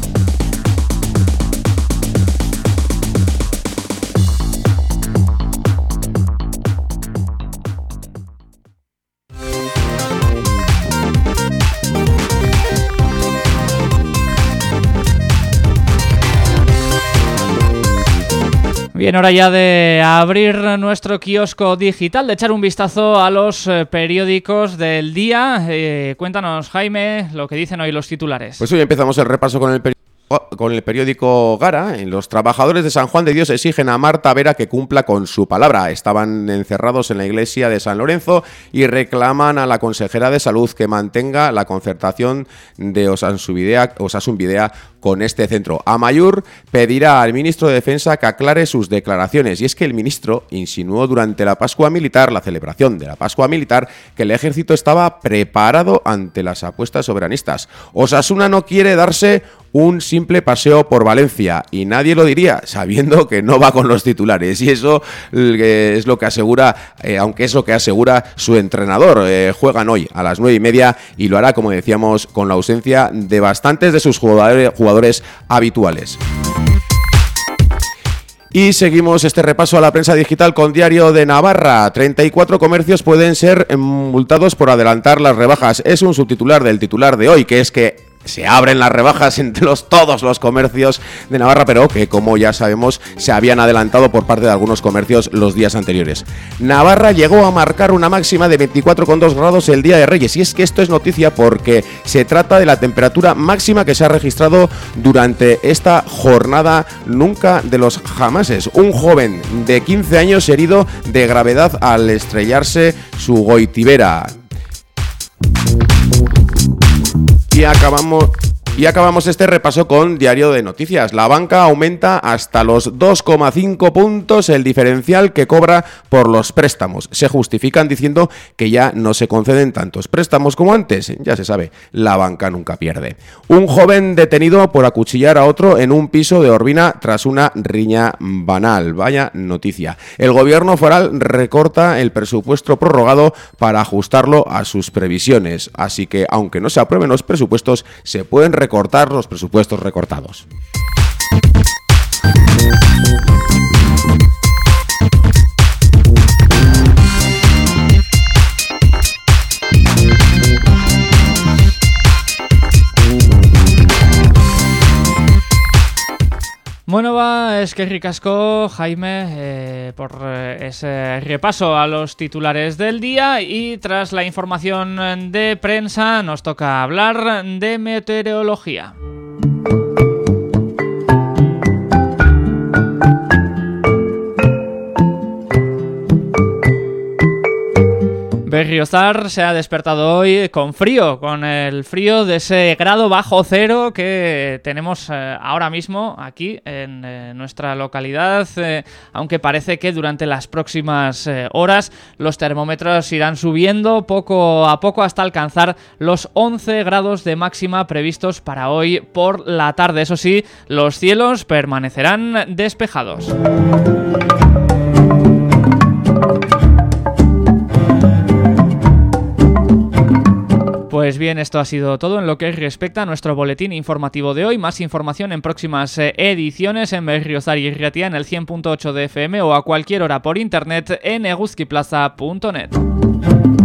Bien, hora ya de abrir nuestro kiosco digital, de echar un vistazo a los eh, periódicos del día. Eh, cuéntanos, Jaime, lo que dicen hoy los titulares. Pues hoy empezamos el repaso con el el periódico Gara, los trabajadores de San Juan de Dios exigen a Marta Vera que cumpla con su palabra. Estaban encerrados en la iglesia de San Lorenzo y reclaman a la consejera de salud que mantenga la concertación de Osasunvidea con este centro. Amayur pedirá al ministro de Defensa que aclare sus declaraciones. Y es que el ministro insinuó durante la Pascua Militar, la celebración de la Pascua Militar, que el ejército estaba preparado ante las apuestas soberanistas. Osasuna no quiere darse un simple paseo por Valencia y nadie lo diría sabiendo que no va con los titulares y eso es lo que asegura, eh, aunque es lo que asegura su entrenador. Eh, juegan hoy a las nueve y media y lo hará, como decíamos, con la ausencia de bastantes de sus jugadores, habituales. Y seguimos este repaso a la prensa digital con Diario de Navarra. 34 comercios pueden ser multados por adelantar las rebajas. Es un subtitular del titular de hoy, que es que se abren las rebajas entre los, todos los comercios de Navarra, pero que como ya sabemos se habían adelantado por parte de algunos comercios los días anteriores. Navarra llegó a marcar una máxima de 24,2 grados el día de Reyes y es que esto es noticia porque se trata de la temperatura máxima que se ha registrado durante esta jornada nunca de los jamases. Un joven de 15 años herido de gravedad al estrellarse su goitibera. Y acabamos y acabamos este repaso con Diario de Noticias. La banca aumenta hasta los 2,5 puntos el diferencial que cobra por los préstamos. Se justifican diciendo que ya no se conceden tantos préstamos como antes. Ya se sabe, la banca nunca pierde. Un joven detenido por acuchillar a otro en un piso de Orbina tras una riña banal. Vaya noticia. El gobierno foral recorta el presupuesto prorrogado para ajustarlo a sus previsiones. Así que, aunque no se aprueben los presupuestos, se pueden recortar los presupuestos recortados. Bueno, ba, eskerrik asko, Jaime, eh, por eh, ese repaso a los titulares del día y tras la información de prensa nos toca hablar de meteorología. Berriozar se ha despertado hoy con frío, con el frío de ese grado bajo cero que tenemos eh, ahora mismo aquí en eh, nuestra localidad, eh, aunque parece que durante las próximas horas los termómetros irán subiendo poco a poco hasta alcanzar los 11 grados de máxima previstos para hoy por la tarde. Eso sí, los cielos permanecerán despejados. Pues bien, esto ha sido todo en lo que respecta a nuestro boletín informativo de hoy. Más información en próximas eh, ediciones en Berriozar y Riatia en el 100.8 de FM o a cualquier hora por internet en eguzquiplaza.net.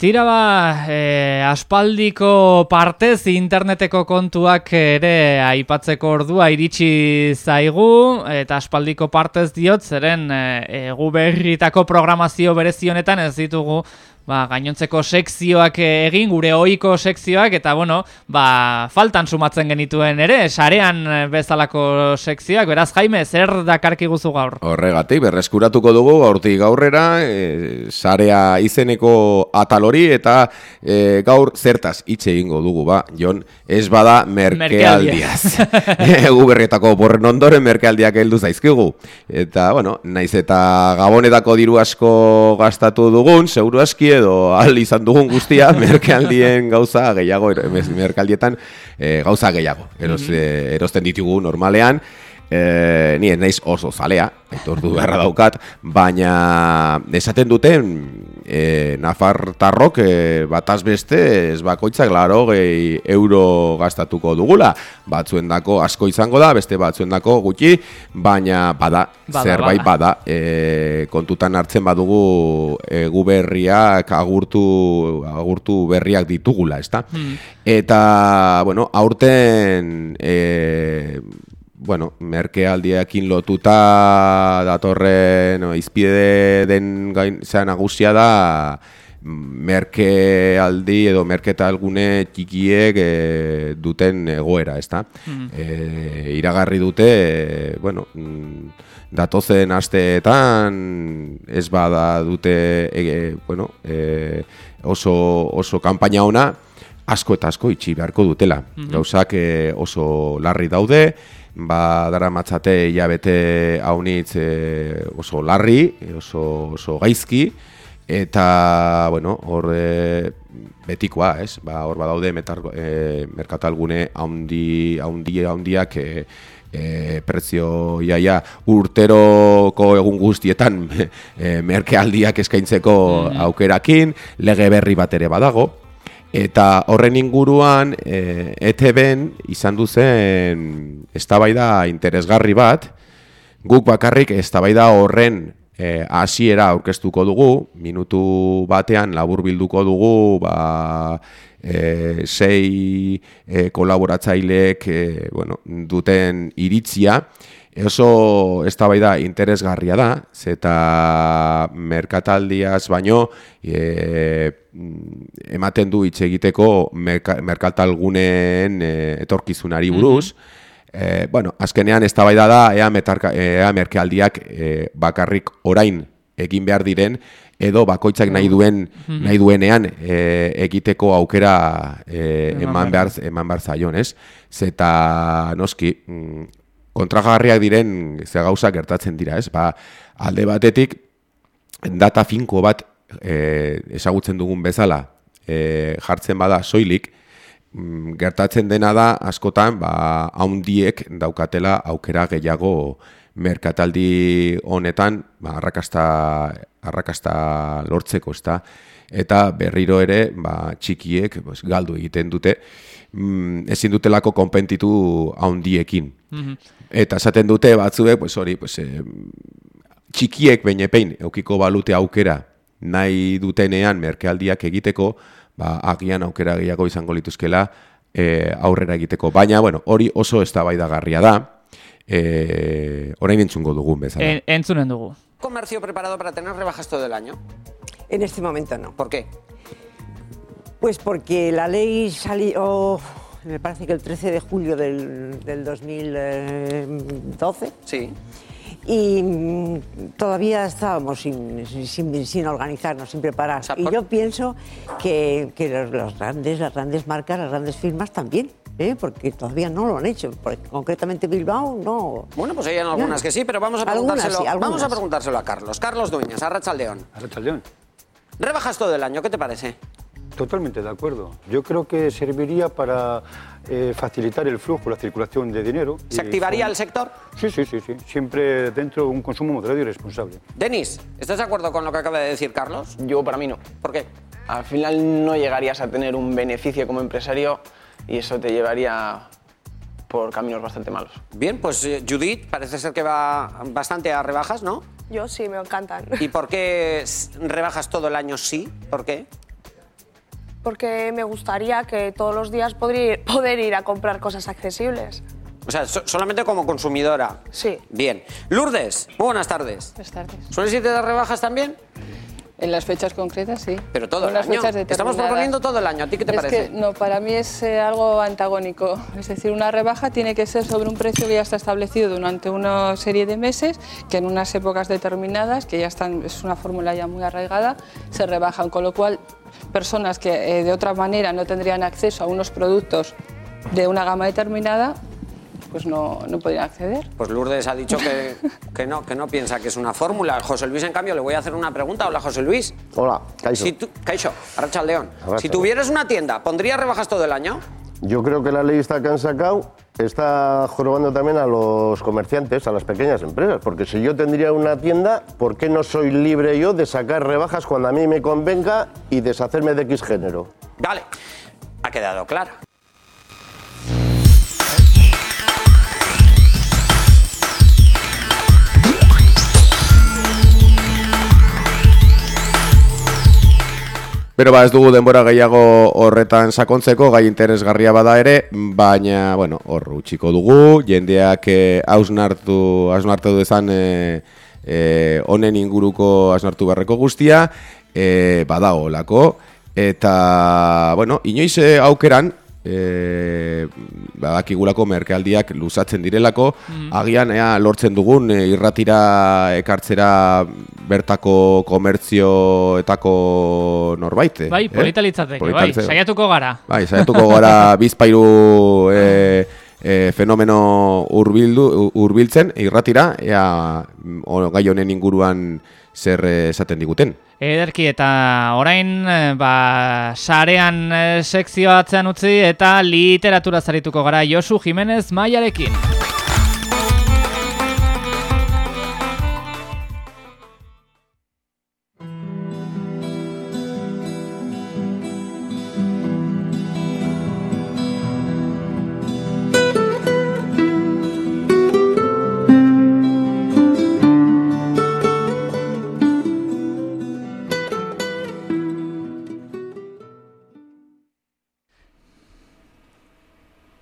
Tira ba, eh, aspaldiko partez interneteko kontuak ere aipatzeko ordua iritsi zaigu eta aspaldiko partez diot zeren eh, egu berritako programazio berezi honetan ez ditugu ba, gainontzeko sekzioak eh, egin, gure ohiko sekzioak, eta bueno, ba, faltan sumatzen genituen ere, sarean eh, bezalako sekzioak, beraz Jaime, zer dakarki guzu gaur? Horregatik, berreskuratuko dugu gaurtik gaurrera, e, sarea izeneko atal hori eta e, gaur zertaz hitz egingo dugu, ba, Jon, ez bada merkealdiaz. [laughs] Egu berrietako borren ondoren merkealdiak heldu zaizkigu. Eta, bueno, naiz eta gabonetako diru asko gastatu dugun, seguru aski edo ahal izan dugun guztia, [laughs] merkealdien gauza gehiago, er- merkealdietan e, gauza gehiago. Eros, e, erosten ditugu normalean, e, ni ez naiz oso zalea, etordu beharra daukat, baina esaten duten e, Nafartarrok e, bataz beste ez bakoitzak laro gehi euro gastatuko dugula. Batzuendako asko izango da, beste batzuendako gutxi, baina bada, Bada, zerbait bada. bada, e, kontutan hartzen badugu e, gu berriak agurtu, agurtu berriak ditugula, ezta? Eta, bueno, aurten e, bueno, merkealdiekin lotuta datorren no, izpide den gain zea nagusia da merkealdi edo merketalgune txikiek e, duten egoera, ezta? E, iragarri dute, e, bueno, mm, datozen asteetan ez bada dute e, bueno, e, oso, oso kanpaina ona, asko eta asko itxi beharko dutela. Gauzak eh, oso larri daude, ba dara matzate hilabete haunitz eh, oso larri, oso, oso gaizki, eta, bueno, hor eh, betikoa, ez? Ba, hor badaude metar, eh, merkatalgune haundi, haundi, haundiak eh, e, prezio iaia urteroko egun guztietan [laughs] e, merkealdiak eskaintzeko aukerakin, lege berri bat ere badago, Eta horren inguruan, e, ETB-en izan duzen eztabaida interesgarri bat, guk bakarrik eztabaida horren e, hasiera aurkeztuko dugu, minutu batean labur bilduko dugu, ba, e, sei e, kolaboratzaileek e, bueno, duten iritzia, oso eztabaida interesgarria da, zeta merkataldiaz baino e, ematen du hitz egiteko merka, merkatalguneen e, etorkizunari buruz. E, bueno, azkenean eztabaida da ea, metarka, ea merkealdiak e, bakarrik orain egin behar diren edo bakoitzak nahi duen nahi duenean e, egiteko aukera e, eman behar eman behar zaion, ez? Zeta noski kontragarriak diren ze gauza gertatzen dira, ez? Ba, alde batetik data finko bat e, ezagutzen dugun bezala e, jartzen bada soilik, mm, gertatzen dena da askotan ba haundiek daukatela aukera gehiago merkataldi honetan ba arrakasta arrakasta lortzeko, ezta? Eta berriro ere, ba, txikiek pues, galdu egiten dute, mm, ezin dutelako konpentitu haundiekin. Eta esaten dute batzuek, pues hori, pues, eh, txikiek baina pein eukiko balute aukera nahi dutenean merkealdiak egiteko, ba, agian aukera gehiago izango lituzkela e, aurrera egiteko. Baina, bueno, hori oso eztabaidagarria da, e, orain entzungo dugun bezala. En, entzunen dugu. Comercio preparado para tener rebajas todo el año? En este momento no. ¿Por qué? Pues porque la ley salió, me parece que el 13 de julio del, del 2012 Sí. y mm, todavía estábamos sin, sin, sin organizarnos, sin preparar. O sea, y yo pienso que, que los, los grandes, las grandes marcas, las grandes firmas también, ¿eh? porque todavía no lo han hecho. Porque concretamente Bilbao no. Bueno, pues hay en algunas Ya. que sí, pero vamos a Algunas preguntárselo, sí, algunas. vamos a preguntárselo a Carlos. Carlos Dueñas, Arrachaldeón. Arrachaldeón. Rebajas todo el año, ¿qué te parece? Totalmente de acuerdo. Yo creo que serviría para eh, facilitar el flujo, la circulación de dinero. ¿Se activaría el sector? Sí, sí, sí, sí. Siempre dentro de un consumo moderado y responsable. Denis, ¿estás de acuerdo con lo que acaba de decir Carlos? Yo para mí no. ¿Por qué? Al final no llegarías a tener un beneficio como empresario y eso te llevaría por caminos bastante malos. Bien, pues eh, Judith parece ser que va bastante a rebajas, ¿no? Yo sí, me encantan. ¿Y por qué [laughs] rebajas todo el año sí? ¿Por qué? Porque me gustaría que todos los días podría- [laughs] poder ir a comprar cosas accesibles. O sea, so- solamente como consumidora. Sí. Bien. Lourdes, muy buenas tardes. Buenas tardes. ¿Sueles irte de rebajas también? En las fechas concretas, sí. Pero todo En el las año. fechas Estamos proponiendo todo el año. ¿A ti qué te es parece? Que, no, para mí es eh, algo antagónico. Es decir, una rebaja tiene que ser sobre un precio que ya está establecido durante una serie de meses, que en unas épocas determinadas, que ya están, es una fórmula ya muy arraigada, se rebajan. Con lo cual, personas que eh, de otra manera no tendrían acceso a unos productos de una gama determinada, pues no, no podrían acceder. Pues Lourdes ha dicho que, que no, que no piensa que es una fórmula. José Luis, en cambio, le voy a hacer una pregunta. Hola, José Luis. Hola, Caixo. Si tú, Caixo. Arrachaldeón. Si tuvieras una tienda, ¿pondrías rebajas todo el año? Yo creo que la ley esta que han sacado está jorobando también a los comerciantes, a las pequeñas empresas, porque si yo tendría una tienda, ¿por qué no soy libre yo de sacar rebajas cuando a mí me convenga y deshacerme de X género? Vale, ha quedado claro. Pero ba, ez dugu denbora gehiago horretan sakontzeko, gai interesgarria bada ere, baina, bueno, hor utxiko dugu, jendeak eh, hausnartu, hausnartu dezan eh, eh, honen inguruko hausnartu barreko guztia, eh, badago lako, eta, bueno, inoiz eh, aukeran, eh, badakigulako merkealdiak luzatzen direlako, agian ea lortzen dugun eh, irratira ekartzera bertako komertzioetako norbait. eh? Bai, polita litzateke, bai, saiatuko gara. Bai, saiatuko gara [laughs] bizpairu e, e, fenomeno urbildu, urbiltzen irratira, ea o- gai honen inguruan zer esaten diguten. Ederki eta orain eh, ba, sarean eh, sekzio atzean utzi eta literatura zarituko gara Josu Jimenez Maiarekin.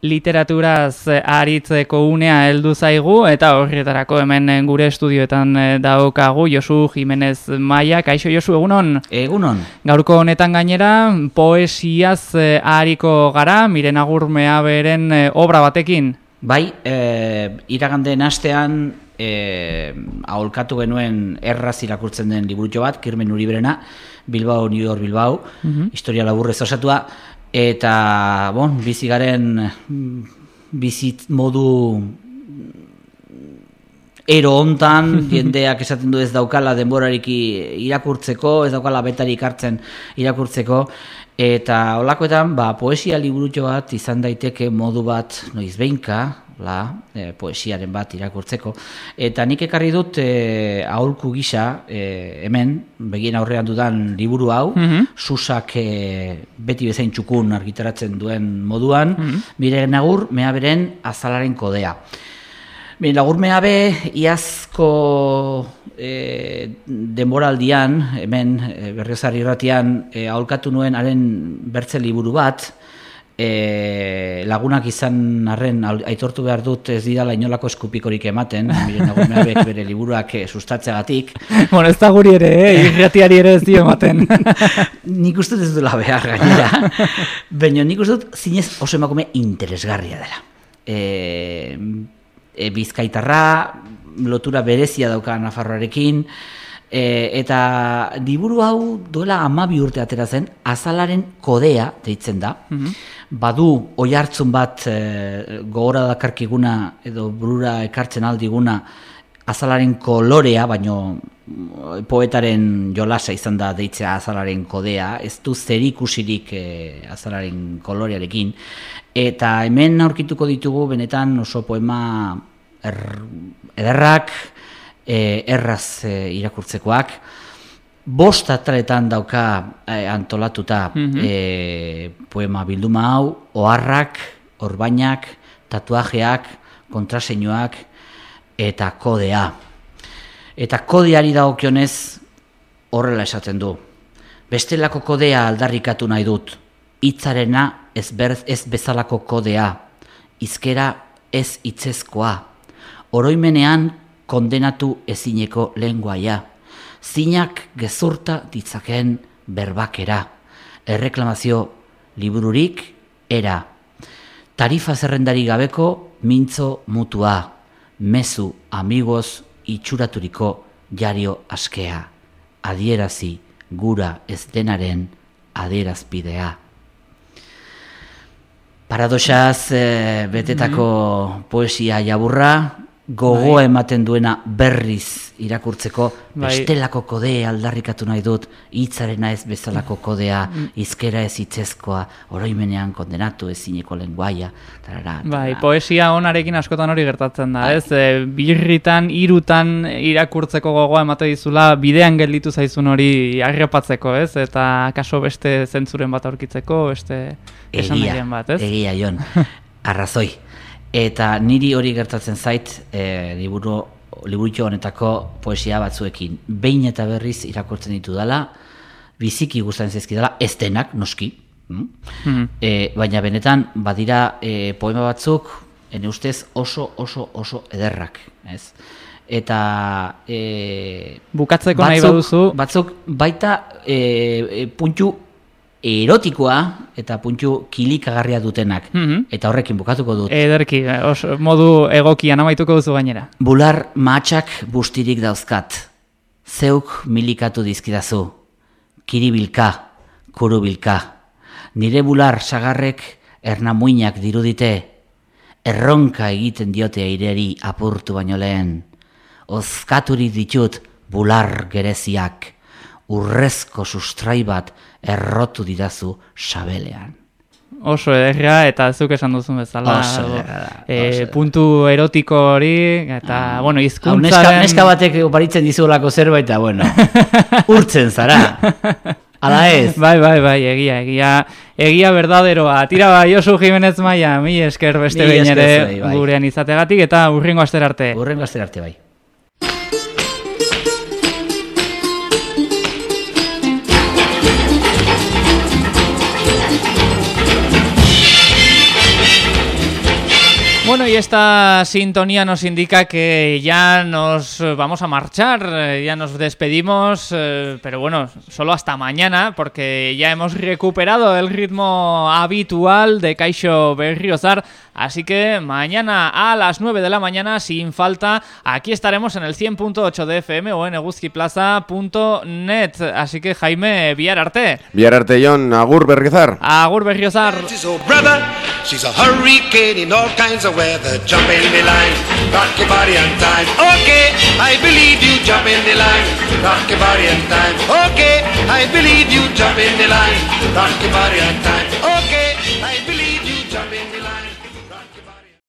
Literaturaz eh, aritzeko unea heldu zaigu eta horretarako hemen eh, gure estudioetan eh, daukagu Josu Jimenez Maia. Kaixo Josu, egunon? Egunon. Gaurko honetan gainera poesiaz ariko gara, miren agurmea beren obra batekin. Bai, e, iraganden astean e, aholkatu genuen erraz irakurtzen den liburutxo bat, Kirmen Uribrena, Bilbao, New York, Bilbao, Mhm. historia laburrez osatua, eta, bon, bizi garen mm, bizit modu ero hontan [laughs] jendeak esaten du ez daukala denborarik i- irakurtzeko, ez daukala betarik hartzen irakurtzeko, eta holakoetan ba, poesia liburutxo bat izan daiteke modu bat noiz behinka, la, e, poesiaren bat irakurtzeko. Eta nik ekarri dut e, aholku gisa, e, hemen, begien aurrean dudan liburu hau, Mhm. susak e, beti bezain txukun argitaratzen duen moduan, Mhm. bire nagur, mea beren azalaren kodea. Bien, lagur meabe, iazko e, denboraldian, hemen e, berriozar irratian, e, aholkatu nuen haren bertze liburu bat, e, lagunak izan arren aitortu behar dut ez didala inolako eskupikorik ematen, miren lagur meabek bere liburuak e, sustatzeagatik. [laughs] bueno, ez da guri ere, eh? irratiari ere ez dio ematen. [laughs] nik uste dut ez duela behar gainera. Baina nik uste dut zinez oso emakume interesgarria dela. E, e, bizkaitarra, lotura berezia dauka Nafarroarekin, e, eta liburu hau duela amabi urte atera zen, azalaren kodea deitzen da. Badu oi hartzun bat e, gogora dakarkiguna edo burura ekartzen aldiguna azalaren kolorea, baino mm, poetaren jolasa izan da deitzea azalaren kodea, ez du zerikusirik e, azalaren kolorearekin, eta hemen aurkituko ditugu benetan oso poema er, ederrak, e, erraz e, irakurtzekoak, bost ataletan dauka e, antolatuta Mhm. e, poema bilduma hau, oharrak, orbainak, tatuajeak, kontraseinoak eta kodea. Eta kodeari dagokionez horrela esaten du. Bestelako kodea aldarrikatu nahi dut. Hitzarena ez, berz, ez bezalako kodea. Izkera ez hitzezkoa. Oroimenean kondenatu ezineko lenguaia. Zinak gezurta ditzaken berbakera. Erreklamazio libururik era. Tarifa zerrendari gabeko mintzo mutua. Mezu amigos itxuraturiko jario askea. Adierazi gura ez denaren adierazpidea. Paradoxaz eh, betetako poesia jaburra, gogo Bai. ematen duena berriz irakurtzeko, Bai. bestelako kodea aldarrikatu nahi dut, hitzarena ez bezalako kodea, Mm. izkera ez hitzezkoa, oroimenean kondenatu ezineko lenguaia, tarara, Bai, poesia onarekin askotan hori gertatzen da, ez? E, birritan, irutan irakurtzeko gogoa emate dizula, bidean gelditu zaizun hori arrepatzeko, ez? Eta kaso beste zentzuren bat aurkitzeko, beste esan bat, ez? egia jon, [laughs] arrazoi. Eta niri hori gertatzen zait, e, liburu, liburutxo honetako poesia batzuekin. Behin eta berriz irakurtzen ditu dela, biziki gustatzen zaizkidala, ez denak, noski. mm? Mhm. E, baina benetan, badira e, poema batzuk, ene ustez oso, oso, oso ederrak, ez? Eta... E, Bukatzeko nahi baduzu- Batzuk baita e, e, puntu erotikoa eta puntu kilikagarria dutenak. Mhm. Eta horrekin bukatuko dut. Ederki, oso, modu egokian amaituko duzu gainera. Bular matxak bustirik dauzkat. Zeuk milikatu dizkidazu. Kiribilka, kurubilka. Nire bular sagarrek ernamuinak dirudite. Erronka egiten diote aireri apurtu baino lehen. Ozkaturik ditut bular gereziak. Urrezko sustrai bat errotu didazu sabelean. Oso ederra eta zuk esan duzun bezala. Oso ederra da, e, puntu erotiko hori, eta, bueno, Hau, izkuntzaren... neska, neska batek oparitzen dizulako zerbait, eta bueno, [laughs] urtzen zara. Ala ez. Bai, bai, bai, egia, egia, egia berdaderoa. Tira bai, Josu Jimenez Maia, mi esker beste behin ere bai. gurean izategatik, eta urrengo aster arte. Urrengo aster arte, bai. Bueno, y esta sintonía nos indica que ya nos vamos a marchar, eh, ya nos despedimos, eh, pero bueno, solo hasta mañana, porque ya hemos recuperado el ritmo habitual de Caixo Berriozar, así que mañana a las 9 de la mañana, sin falta, aquí estaremos en el 100.8 de FM o en eguzkiplaza.net, así que Jaime, biar arte. Bihar arte Jon, agur berrizar. Agur Berriozar. She's a brother, she's a hurricane in all kinds of weather. Jump in the line, rock your body on time. Okay, I believe you. Jump in the line, rock your body on time. Okay, I believe you. Jump in the line, rock your body on time. Okay, I believe.